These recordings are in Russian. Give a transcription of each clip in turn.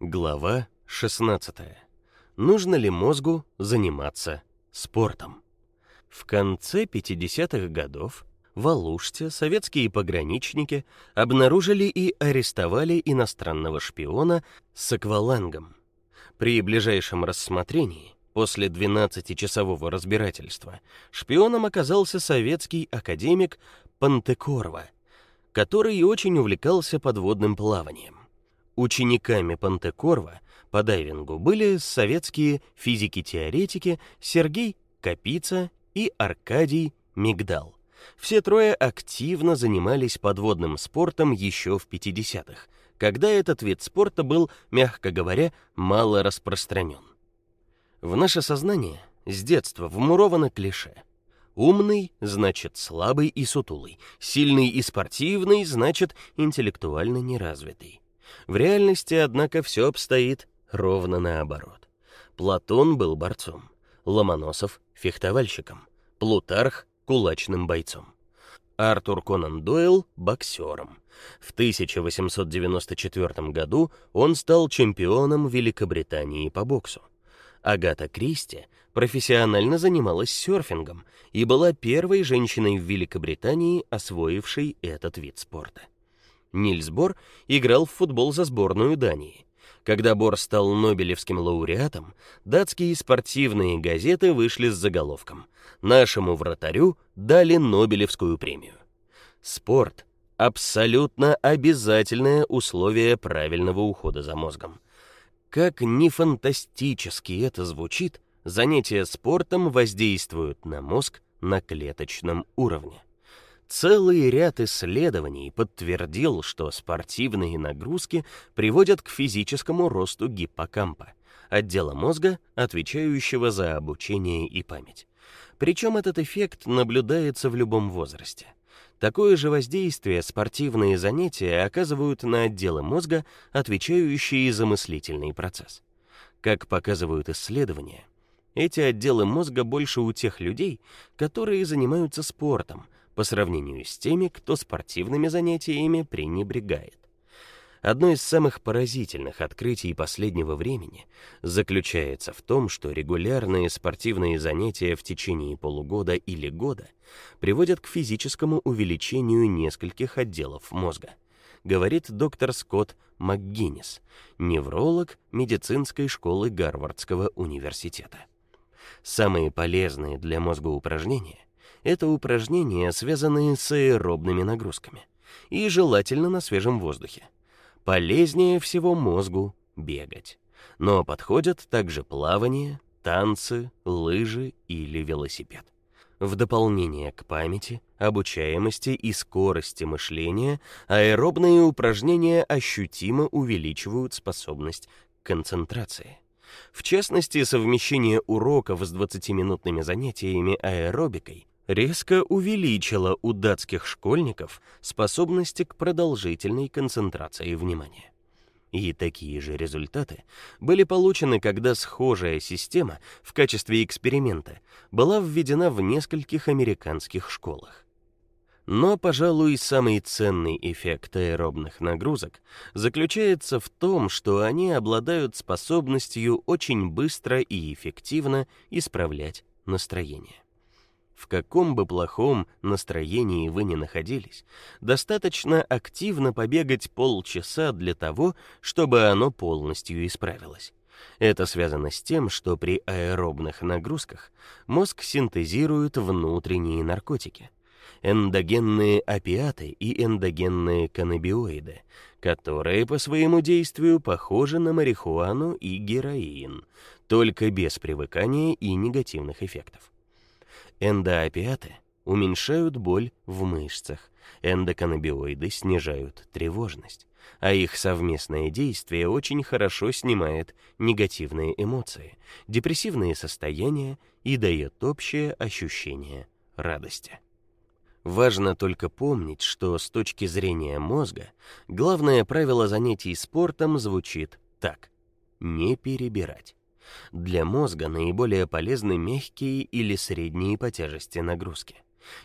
Глава 16. Нужно ли мозгу заниматься спортом? В конце 50-х годов в Алуште советские пограничники обнаружили и арестовали иностранного шпиона с аквалангом. При ближайшем рассмотрении, после 12-часового разбирательства, шпионом оказался советский академик Пантекорва, который очень увлекался подводным плаванием. Учениками Пантекорва по дайвингу были советские физики-теоретики Сергей Капица и Аркадий Мигдал. Все трое активно занимались подводным спортом еще в 50-х, когда этот вид спорта был, мягко говоря, мало распространен. В наше сознание с детства вмуровано клише: умный значит слабый и сутулый, сильный и спортивный значит интеллектуально неразвитый. В реальности, однако, все обстоит ровно наоборот. Платон был борцом, Ломоносов фехтовальщиком, Плутарх кулачным бойцом. Артур Конан Дойл боксером. В 1894 году он стал чемпионом Великобритании по боксу. Агата Кристи профессионально занималась серфингом и была первой женщиной в Великобритании, освоившей этот вид спорта. Нильс Бор играл в футбол за сборную Дании. Когда Бор стал Нобелевским лауреатом, датские спортивные газеты вышли с заголовком: "Нашему вратарю дали Нобелевскую премию". Спорт абсолютно обязательное условие правильного ухода за мозгом. Как ни фантастически это звучит, занятия спортом воздействуют на мозг на клеточном уровне. Целый ряд исследований подтвердил, что спортивные нагрузки приводят к физическому росту гиппокампа, отдела мозга, отвечающего за обучение и память. Причем этот эффект наблюдается в любом возрасте. Такое же воздействие спортивные занятия оказывают на отделы мозга, отвечающие за мыслительный процесс. Как показывают исследования, эти отделы мозга больше у тех людей, которые занимаются спортом, по сравнению с теми, кто спортивными занятиями пренебрегает. Одно из самых поразительных открытий последнего времени заключается в том, что регулярные спортивные занятия в течение полугода или года приводят к физическому увеличению нескольких отделов мозга, говорит доктор Скотт МакГиннис, невролог медицинской школы Гарвардского университета. Самые полезные для мозга упражнения это упражнения, связанные с аэробными нагрузками, и желательно на свежем воздухе. Полезнее всего мозгу бегать. Но подходят также плавание, танцы, лыжи или велосипед. В дополнение к памяти, обучаемости и скорости мышления, аэробные упражнения ощутимо увеличивают способность к концентрации. В частности, совмещение уроков с 20-минутными занятиями аэробикой резко увеличила у датских школьников способности к продолжительной концентрации внимания. И такие же результаты были получены, когда схожая система в качестве эксперимента была введена в нескольких американских школах. Но, пожалуй, самый ценный эффект аэробных нагрузок заключается в том, что они обладают способностью очень быстро и эффективно исправлять настроение. В каком бы плохом настроении вы ни находились, достаточно активно побегать полчаса для того, чтобы оно полностью исправилось. Это связано с тем, что при аэробных нагрузках мозг синтезирует внутренние наркотики, эндогенные опиаты и эндогенные каннабиоиды, которые по своему действию похожи на марихуану и героин, только без привыкания и негативных эффектов. Эндоопиаты уменьшают боль в мышцах, эндоканнабиоиды снижают тревожность, а их совместное действие очень хорошо снимает негативные эмоции, депрессивные состояния и дает общее ощущение радости. Важно только помнить, что с точки зрения мозга главное правило занятий спортом звучит так: не перебирать. Для мозга наиболее полезны мягкие или средние по тяжести нагрузки.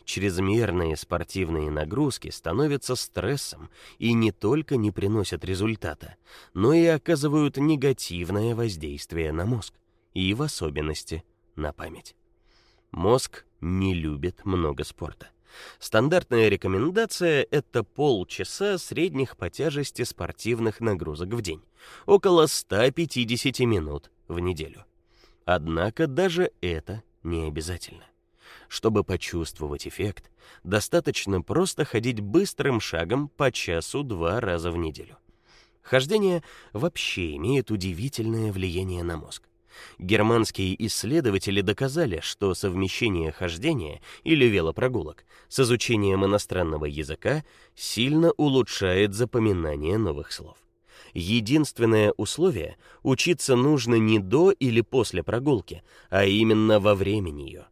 Чрезмерные спортивные нагрузки становятся стрессом и не только не приносят результата, но и оказывают негативное воздействие на мозг, и в особенности на память. Мозг не любит много спорта. Стандартная рекомендация это полчаса средних по тяжести спортивных нагрузок в день, около 150 минут в неделю. Однако даже это не обязательно. Чтобы почувствовать эффект, достаточно просто ходить быстрым шагом по часу два раза в неделю. Хождение вообще имеет удивительное влияние на мозг. Германские исследователи доказали, что совмещение хождения или велопрогулок с изучением иностранного языка сильно улучшает запоминание новых слов. Единственное условие учиться нужно не до или после прогулки, а именно во время нее.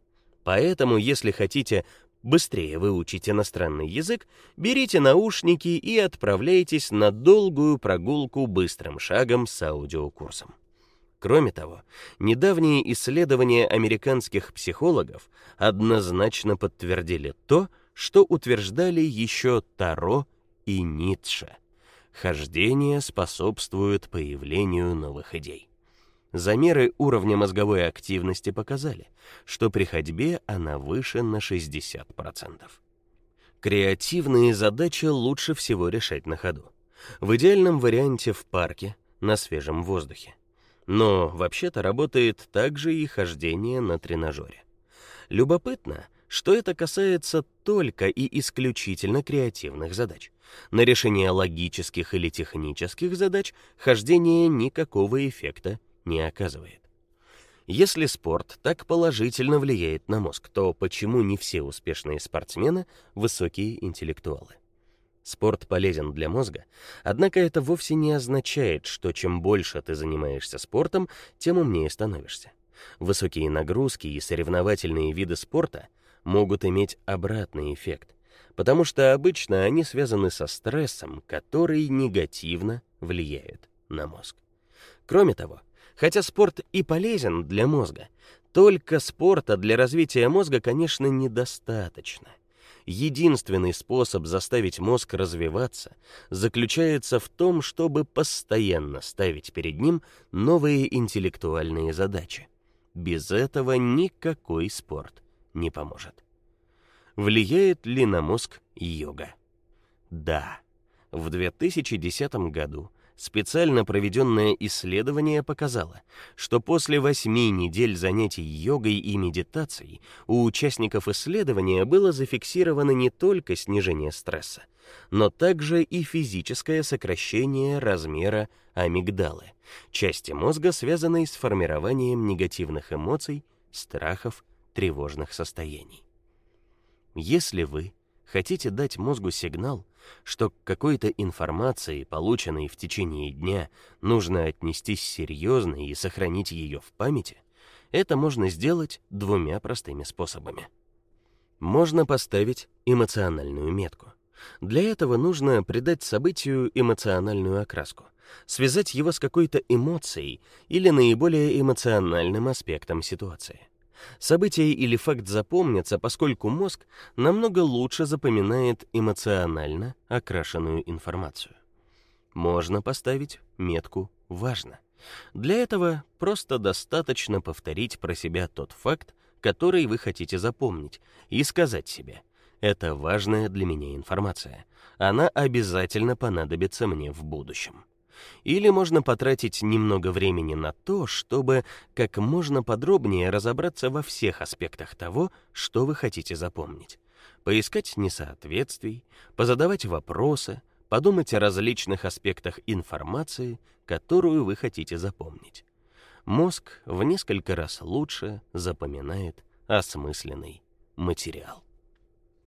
Поэтому, если хотите быстрее выучить иностранный язык, берите наушники и отправляйтесь на долгую прогулку быстрым шагом с аудиокурсом. Кроме того, недавние исследования американских психологов однозначно подтвердили то, что утверждали еще Таро и Ницше. Хождение способствует появлению новых идей. Замеры уровня мозговой активности показали, что при ходьбе она выше на 60%. Креативные задачи лучше всего решать на ходу. В идеальном варианте в парке, на свежем воздухе. Но вообще-то работает также и хождение на тренажере. Любопытно, что это касается только и исключительно креативных задач. На решение логических или технических задач хождение никакого эффекта не оказывает. Если спорт так положительно влияет на мозг, то почему не все успешные спортсмены высокие интеллектуалы? Спорт полезен для мозга, однако это вовсе не означает, что чем больше ты занимаешься спортом, тем умнее становишься. Высокие нагрузки и соревновательные виды спорта могут иметь обратный эффект, потому что обычно они связаны со стрессом, который негативно влияет на мозг. Кроме того, Хотя спорт и полезен для мозга, только спорта для развития мозга, конечно, недостаточно. Единственный способ заставить мозг развиваться заключается в том, чтобы постоянно ставить перед ним новые интеллектуальные задачи. Без этого никакой спорт не поможет. Влияет ли на мозг йога? Да. В 2010 году Специально проведенное исследование показало, что после восьми недель занятий йогой и медитацией у участников исследования было зафиксировано не только снижение стресса, но также и физическое сокращение размера амигдалы, части мозга, связанной с формированием негативных эмоций, страхов, тревожных состояний. Если вы хотите дать мозгу сигнал, что к какой-то информации, полученной в течение дня, нужно отнестись серьезно и сохранить ее в памяти, это можно сделать двумя простыми способами. Можно поставить эмоциональную метку. Для этого нужно придать событию эмоциональную окраску, связать его с какой-то эмоцией или наиболее эмоциональным аспектом ситуации. Событие или факт запомнится, поскольку мозг намного лучше запоминает эмоционально окрашенную информацию. Можно поставить метку важно. Для этого просто достаточно повторить про себя тот факт, который вы хотите запомнить, и сказать себе: это важная для меня информация. Она обязательно понадобится мне в будущем. Или можно потратить немного времени на то, чтобы как можно подробнее разобраться во всех аспектах того, что вы хотите запомнить. Поискать несоответствий, позадавать вопросы, подумать о различных аспектах информации, которую вы хотите запомнить. Мозг в несколько раз лучше запоминает осмысленный материал.